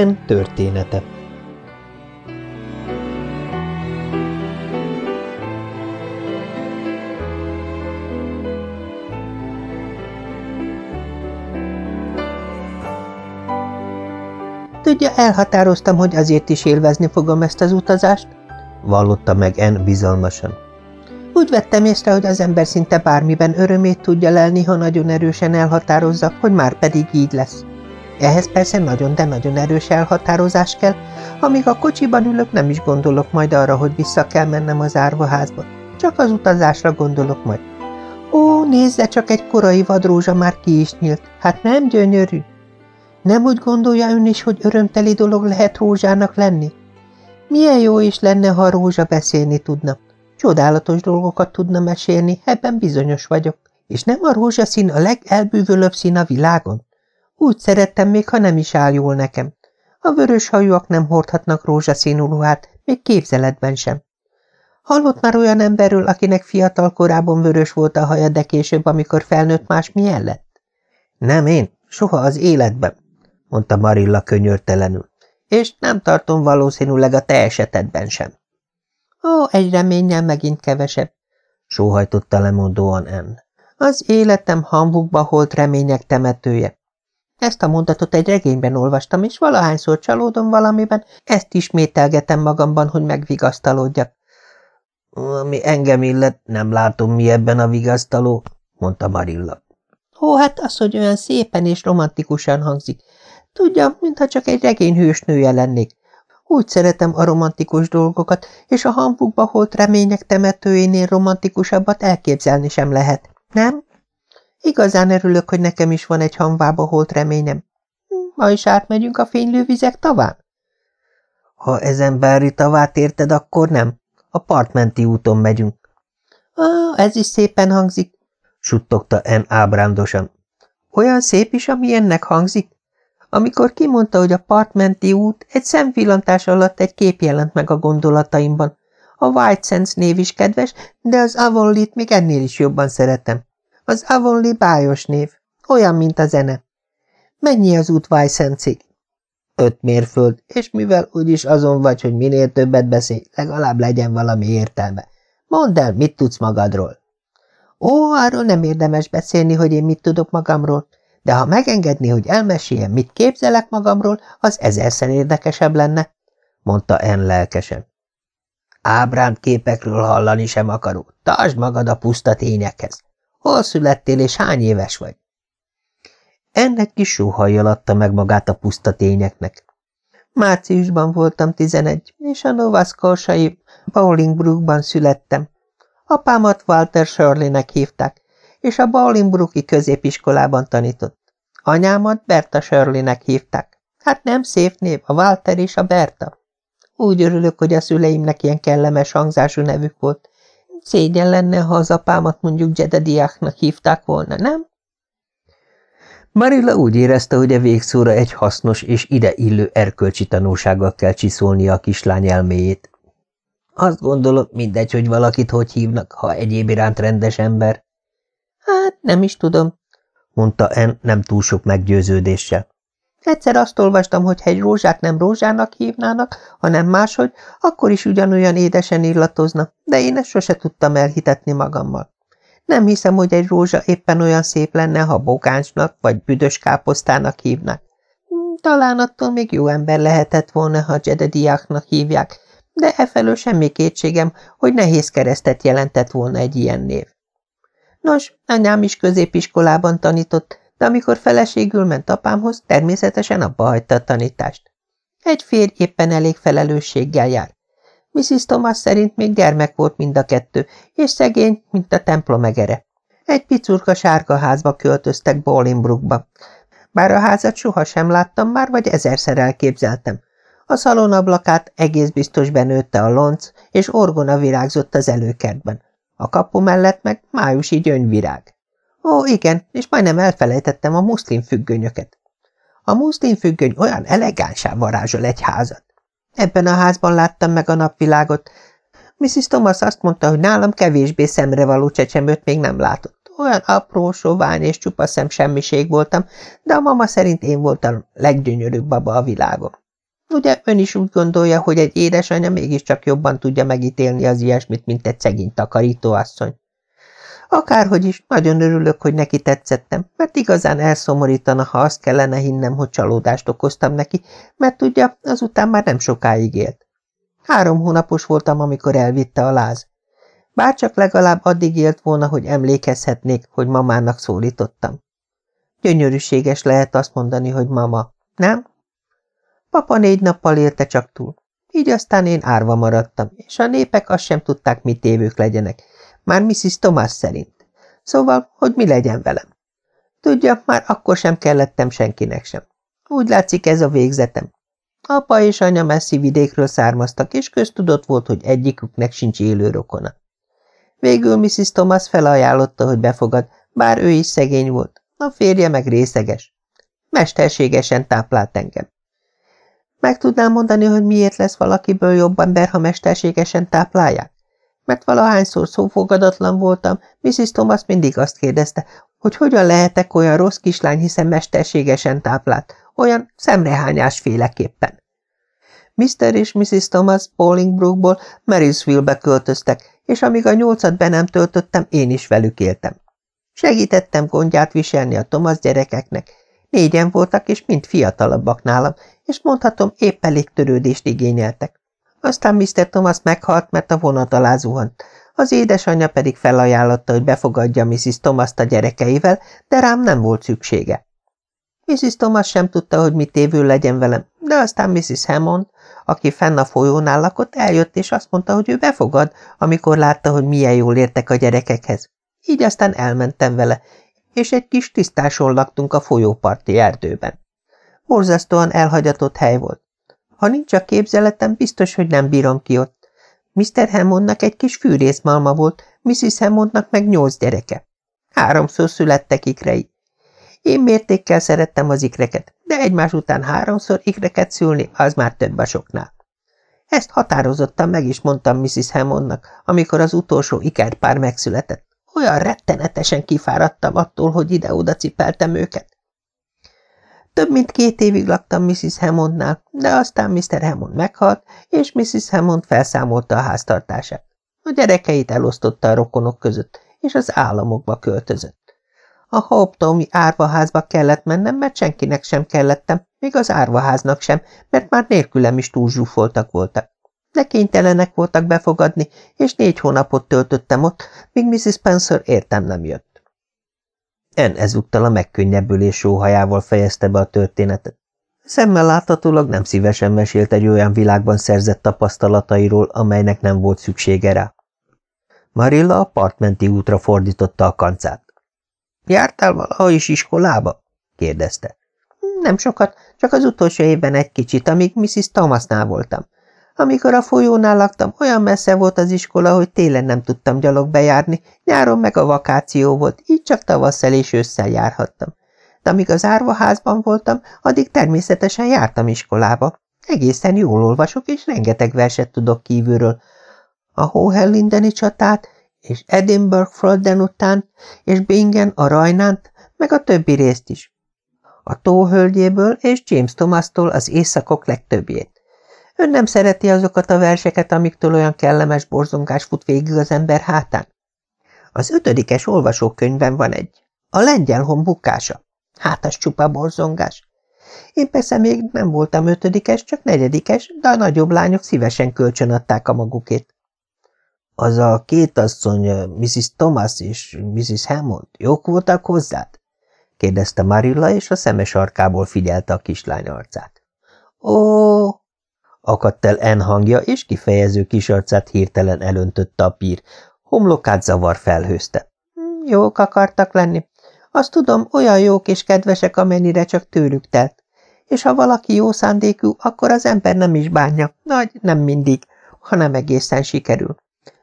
En története Tudja, elhatároztam, hogy azért is élvezni fogom ezt az utazást, vallotta meg En bizalmasan. Úgy vettem észre, hogy az ember szinte bármiben örömét tudja lelni, ha nagyon erősen elhatározza, hogy már pedig így lesz. Ehhez persze nagyon, de nagyon erős elhatározás kell, amíg a kocsiban ülök, nem is gondolok majd arra, hogy vissza kell mennem az árvaházba. Csak az utazásra gondolok majd. Ó, nézze, csak egy korai vadrózsa már ki is nyílt. Hát nem gyönyörű? Nem úgy gondolja ön is, hogy örömteli dolog lehet rózsának lenni? Milyen jó is lenne, ha a rózsa beszélni tudna. Csodálatos dolgokat tudna mesélni, ebben bizonyos vagyok. És nem a rózsaszín a legelbűvölőbb szín a világon? Úgy szerettem, még ha nem is áll jól nekem. A vörös hajúak nem hordhatnak rózsaszínú ruhát, még képzeletben sem. Hallott már olyan emberről, akinek fiatal korában vörös volt a haja, de később, amikor felnőtt más milyen lett? Nem én, soha az életben, mondta Marilla könyörtelenül, és nem tartom valószínűleg a te esetedben sem. Ó, egy reménnyel megint kevesebb, sóhajtotta lemondóan Ann. Az életem hambukba holt remények temetője. Ezt a mondatot egy regényben olvastam, és valahányszor csalódom valamiben, ezt ismételgetem magamban, hogy megvigasztalódjak. Ami engem illet, nem látom, mi ebben a vigasztaló, mondta Marilla. Ó, hát az, hogy olyan szépen és romantikusan hangzik. Tudja, mintha csak egy regény hősnője lennék. Úgy szeretem a romantikus dolgokat, és a hambukba holt remények temetőjénél romantikusabbat elképzelni sem lehet. Nem? Igazán örülök, hogy nekem is van egy hamvába holt reményem. Ma is átmegyünk a fénylő vizek taván? Ha ezen bári tavát érted, akkor nem. A partmenti úton megyünk. Ah, ez is szépen hangzik, suttogta En ábrándosan. Olyan szép is, ami ennek hangzik? Amikor kimondta, hogy a partmenti út, egy szemvillantás alatt egy kép jelent meg a gondolataimban. A White Sands név is kedves, de az Avonlea-t még ennél is jobban szeretem. Az Avonlea bájos név, olyan, mint a zene. Mennyi az út Sandsig? Öt mérföld, és mivel úgyis azon vagy, hogy minél többet beszélj, legalább legyen valami értelme. Mondd el, mit tudsz magadról? Ó, arról nem érdemes beszélni, hogy én mit tudok magamról de ha megengedni, hogy elmeséljem, mit képzelek magamról, az ezerszer érdekesebb lenne, mondta En lelkesen. Ábránt képekről hallani sem akarok. Tartsd magad a puszta tényekhez. Hol születtél és hány éves vagy? Ennek kis sóhajjal adta meg magát a puszta tényeknek. Márciusban voltam tizenegy, és a Nova Scotia-i Bolingbrookban születtem. Apámat Walter Shirley-nek hívták, és a Bolingbrook-i középiskolában tanított. Anyámat Berta Shirley-nek hívták. Hát nem szép név, a Walter és a Berta. Úgy örülök, hogy a szüleimnek ilyen kellemes hangzású nevük volt. Szégyen lenne, ha az apámat mondjuk Jedediáknak hívták volna, nem? Marilla úgy érezte, hogy a végszóra egy hasznos és ide illő erkölcsi tanulsággal kell csiszolnia a kislány elméjét. Azt gondolom, mindegy, hogy valakit hogy hívnak, ha egyéb iránt rendes ember. Hát, nem is tudom, mondta En nem túl sok meggyőződéssel. Egyszer azt olvastam, hogy ha egy rózsát nem rózsának hívnának, hanem máshogy, akkor is ugyanolyan édesen illatozna, de én ezt sose tudtam elhitetni magammal. Nem hiszem, hogy egy rózsa éppen olyan szép lenne, ha bogáncsnak vagy büdös káposztának hívnak. Hmm, talán attól még jó ember lehetett volna, ha Jedediáknak hívják, de efelől semmi kétségem, hogy nehéz keresztet jelentett volna egy ilyen név. Nos, anyám is középiskolában tanított, de amikor feleségül ment apámhoz, természetesen abba hagyta a tanítást. Egy férj éppen elég felelősséggel jár. Mrs. Thomas szerint még gyermek volt mind a kettő, és szegény, mint a templom egere. Egy picurka sárga házba költöztek Bolingbrookba. Bár a házat sohasem láttam már, vagy ezerszer elképzeltem. A szalonablakát egész biztos benőtte a lonc, és orgona virágzott az előkertben. A kapu mellett meg májusi gyöngyvirág. Ó, igen, és majdnem elfelejtettem a muszlim függönyöket. A muszlim függöny olyan elegánsá varázsol egy házat. Ebben a házban láttam meg a napvilágot. Mrs. Thomas azt mondta, hogy nálam kevésbé szemrevaló csecsemőt még nem látott. Olyan apró, sovány és csupa semmiség voltam, de a mama szerint én voltam leggyönyörűbb baba a világon. Ugye ön is úgy gondolja, hogy egy édesanyja mégiscsak jobban tudja megítélni az ilyesmit, mint egy szegény takarítóasszony. Akárhogy is, nagyon örülök, hogy neki tetszettem, mert igazán elszomorítana, ha azt kellene hinnem, hogy csalódást okoztam neki, mert tudja, azután már nem sokáig élt. Három hónapos voltam, amikor elvitte a láz. Bárcsak legalább addig élt volna, hogy emlékezhetnék, hogy mamának szólítottam. Gyönyörűséges lehet azt mondani, hogy mama, nem? Papa négy nappal érte csak túl. Így aztán én árva maradtam, és a népek azt sem tudták, mit évők legyenek, már Mrs. Thomas szerint. Szóval, hogy mi legyen velem. Tudja, már akkor sem kellettem senkinek sem. Úgy látszik ez a végzetem. Apa és anya messzi vidékről származtak, és köztudott volt, hogy egyiküknek sincs élő rokona. Végül Mrs. Thomas felajánlotta, hogy befogad, bár ő is szegény volt, a férje meg részeges. Mesterségesen táplált engem. Meg tudnám mondani, hogy miért lesz valakiből jobb ember, ha mesterségesen táplálják? Mert valahányszor szófogadatlan voltam, Mrs. Thomas mindig azt kérdezte, hogy hogyan lehetek olyan rossz kislány, hiszen mesterségesen táplált, olyan szemrehányás féleképpen. Mr. és Mrs. Thomas Bolingbrookból Marysville-be költöztek, és amíg a nyolcat be nem töltöttem, én is velük éltem. Segítettem gondját viselni a Thomas gyerekeknek. Négyen voltak, és mind fiatalabbak nálam, és mondhatom, épp elég törődést igényeltek. Aztán Mr. Thomas meghalt, mert a vonat alá zuhant. Az édesanyja pedig felajánlotta, hogy befogadja Mrs. thomas a gyerekeivel, de rám nem volt szüksége. Mrs. Thomas sem tudta, hogy mit évül legyen velem, de aztán Mrs. Hammond, aki fenn a folyónál lakott, eljött, és azt mondta, hogy ő befogad, amikor látta, hogy milyen jól értek a gyerekekhez. Így aztán elmentem vele, és egy kis tisztáson laktunk a folyóparti erdőben. Borzasztóan elhagyatott hely volt. Ha nincs a képzeletem, biztos, hogy nem bírom ki ott. Mr. Hammondnak egy kis fűrészmalma volt, Mrs. Hammondnak meg nyolc gyereke. Háromszor születtek ikrei. Én mértékkel szerettem az ikreket, de egymás után háromszor ikreket szülni, az már több a soknál. Ezt határozottan meg is mondtam Mrs. Hammondnak, amikor az utolsó ikerpár megszületett. Olyan rettenetesen kifáradtam attól, hogy ide-oda cipeltem őket. Több mint két évig laktam Mrs. Hammondnál, de aztán Mr. Hammond meghalt, és Mrs. Hammond felszámolta a háztartását. A gyerekeit elosztotta a rokonok között, és az államokba költözött. A Hoptomi árvaházba kellett mennem, mert senkinek sem kellettem, még az árvaháznak sem, mert már nélkülem is túl zsúfoltak voltak. De kénytelenek voltak befogadni, és négy hónapot töltöttem ott, míg Mrs. Spencer értem nem jött. En ezúttal a megkönnyebbülés sóhajával fejezte be a történetet. Szemmel láthatólag nem szívesen mesélt egy olyan világban szerzett tapasztalatairól, amelynek nem volt szüksége rá. Marilla a partmenti útra fordította a kancát. – Jártál valaha is iskolába? – kérdezte. – Nem sokat, csak az utolsó évben egy kicsit, amíg Mrs. Thomasnál voltam. Amikor a folyónál laktam, olyan messze volt az iskola, hogy télen nem tudtam gyalog bejárni, nyáron meg a vakáció volt, így csak tavasszal és ősszel járhattam. De amíg az árvaházban voltam, addig természetesen jártam iskolába. Egészen jól olvasok, és rengeteg verset tudok kívülről. A Hohellindeni csatát, és Edinburgh Frölden után, és Bingen a Rajnánt, meg a többi részt is. A tóhölgyéből és James Thomas-tól az éjszakok legtöbbjét. Ön nem szereti azokat a verseket, amiktől olyan kellemes borzongás fut végig az ember hátán? Az ötödikes olvasókönyvben van egy. A lengyel hon bukása. Hát csupa borzongás. Én persze még nem voltam ötödikes, csak negyedikes, de a nagyobb lányok szívesen kölcsönadták a magukét. Az a két asszony, Mrs. Thomas és Mrs. Hammond, jók voltak hozzád? kérdezte Marilla, és a szemes arkából figyelte a kislány arcát. Ó, akadt el En hangja, és kifejező kisarcát hirtelen elöntötte a pír, homlokát zavar felhőzte. Hm, jók akartak lenni. Azt tudom, olyan jók és kedvesek, amennyire csak tőlük telt. És ha valaki jó szándékú, akkor az ember nem is bánja, nagy nem mindig, hanem egészen sikerül.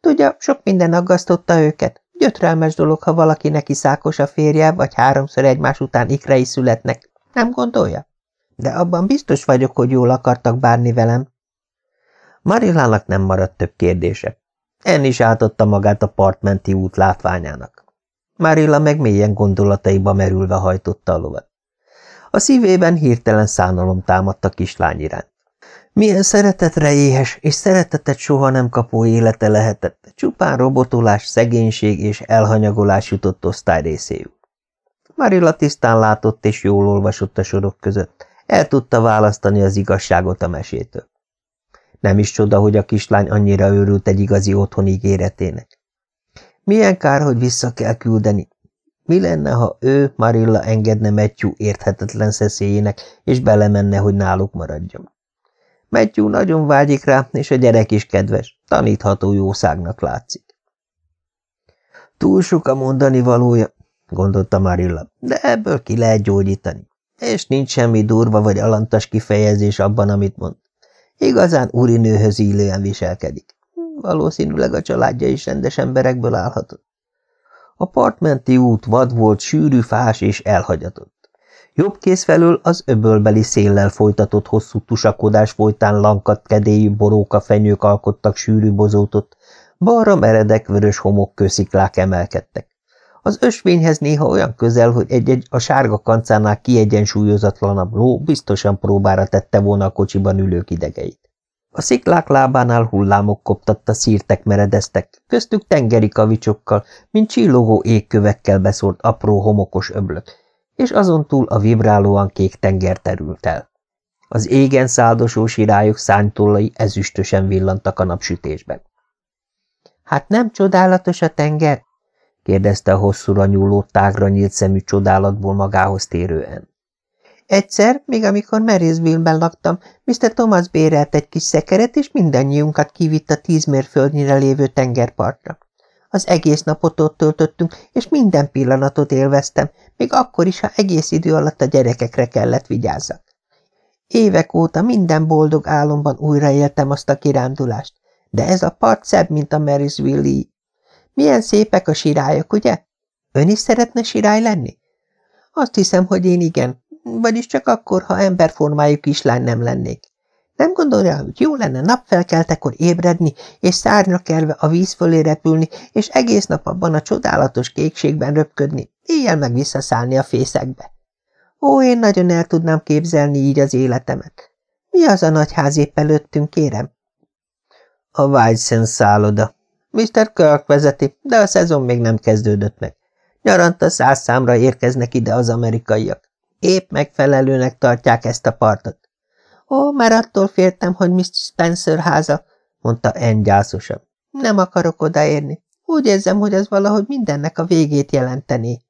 Tudja, sok minden aggasztotta őket. Gyötrelmes dolog, ha valaki neki szákos a férje, vagy háromszor egymás után ikrei születnek. Nem gondolja? De abban biztos vagyok, hogy jól akartak bánni velem. Marillának nem maradt több kérdése. En is átadta magát a partmenti út látványának. Marilla meg mélyen gondolataiba merülve hajtotta a lovat. A szívében hirtelen szánalom támadt a kislány iránt. Milyen szeretetre éhes és szeretetet soha nem kapó élete lehetett, csupán robotolás, szegénység és elhanyagolás jutott osztály részéül. Marilla tisztán látott és jól olvasott a sorok között, el tudta választani az igazságot a mesétől. Nem is csoda, hogy a kislány annyira őrült egy igazi otthon ígéretének. Milyen kár, hogy vissza kell küldeni. Mi lenne, ha ő, Marilla engedne Matthew érthetetlen szeszélyének, és belemenne, hogy náluk maradjon? Matthew nagyon vágyik rá, és a gyerek is kedves, tanítható jószágnak látszik. Túl sok a mondani valója, gondolta Marilla, de ebből ki lehet gyógyítani. És nincs semmi durva vagy alantas kifejezés abban, amit mond. Igazán úrinőhöz illően viselkedik. Valószínűleg a családja is rendes emberekből állhatott. A partmenti út vad volt, sűrű, fás és elhagyatott. Jobb kész felől az öbölbeli széllel folytatott hosszú tusakodás folytán lankat kedélyű boróka fenyők alkottak sűrű bozótot, balra meredek vörös homokkősziklák emelkedtek. Az ösvényhez néha olyan közel, hogy egy-egy a sárga kancánál kiegyensúlyozatlanabb ló biztosan próbára tette volna a kocsiban ülők idegeit. A sziklák lábánál hullámok koptatta, szírtek meredeztek, köztük tengeri kavicsokkal, mint csillogó égkövekkel beszólt apró homokos öblök, és azon túl a vibrálóan kék tenger terült el. Az égen száldosó sirályok szánytollai ezüstösen villantak a napsütésben. – Hát nem csodálatos a tenger? – kérdezte a hosszúra nyúló, tágra nyílt szemű csodálatból magához térően. Egyszer, még amikor Marysville-ben laktam, Mr. Thomas bérelt egy kis szekeret, és mindannyiunkat kivitt a tíz mérföldnyire lévő tengerpartra. Az egész napot ott töltöttünk, és minden pillanatot élveztem, még akkor is, ha egész idő alatt a gyerekekre kellett vigyázzak. Évek óta minden boldog álomban újraéltem azt a kirándulást, de ez a part szebb, mint a Marysville-i. Milyen szépek a sirályok, ugye? Ön is szeretne sirály lenni? Azt hiszem, hogy én igen, vagyis csak akkor, ha emberformájú kislány nem lennék. Nem gondolja, hogy jó lenne napfelkeltekor ébredni, és szárnyra kelve a víz fölé repülni, és egész nap abban a csodálatos kékségben röpködni, éjjel meg visszaszállni a fészekbe. Ó, én nagyon el tudnám képzelni így az életemet. Mi az a nagy ház épp előttünk, kérem? A Whitesen szálloda. Mr. Kirk vezeti, de a szezon még nem kezdődött meg. Nyaranta száz számra érkeznek ide az amerikaiak. Épp megfelelőnek tartják ezt a partot. Ó, már attól féltem, hogy Mr. Spencer háza, mondta Anne gyászosan. Nem akarok odaérni. Úgy érzem, hogy ez valahogy mindennek a végét jelenteni.